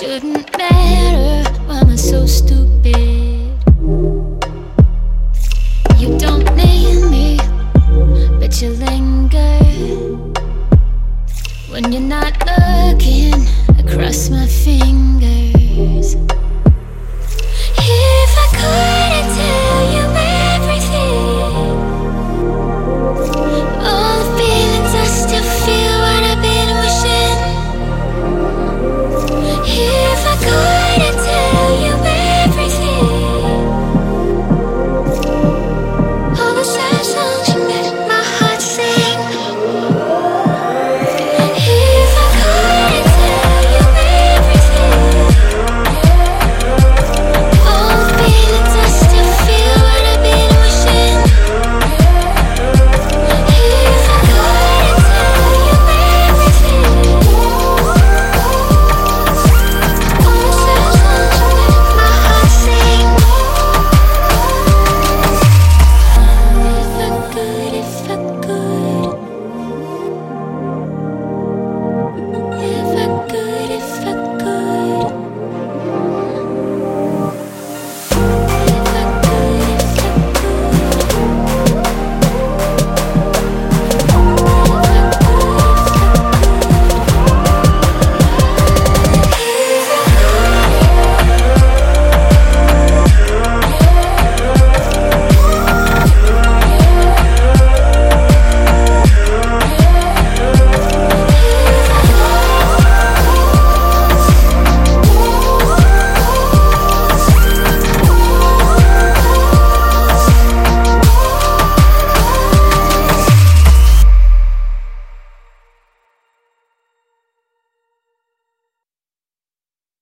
shouldn't matter. Why am I so stupid? You don't need me, but you linger. When you're not looking, I cross my fingers.